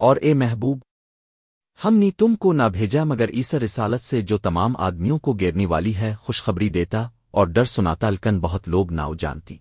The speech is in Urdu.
اور اے محبوب، ہم نے تم کو نہ بھیجا مگر عیسر رسالت سے جو تمام آدمیوں کو گیرنے والی ہے، خوشخبری دیتا اور ڈر سناتا الکن بہت لوگ ناؤ جانتی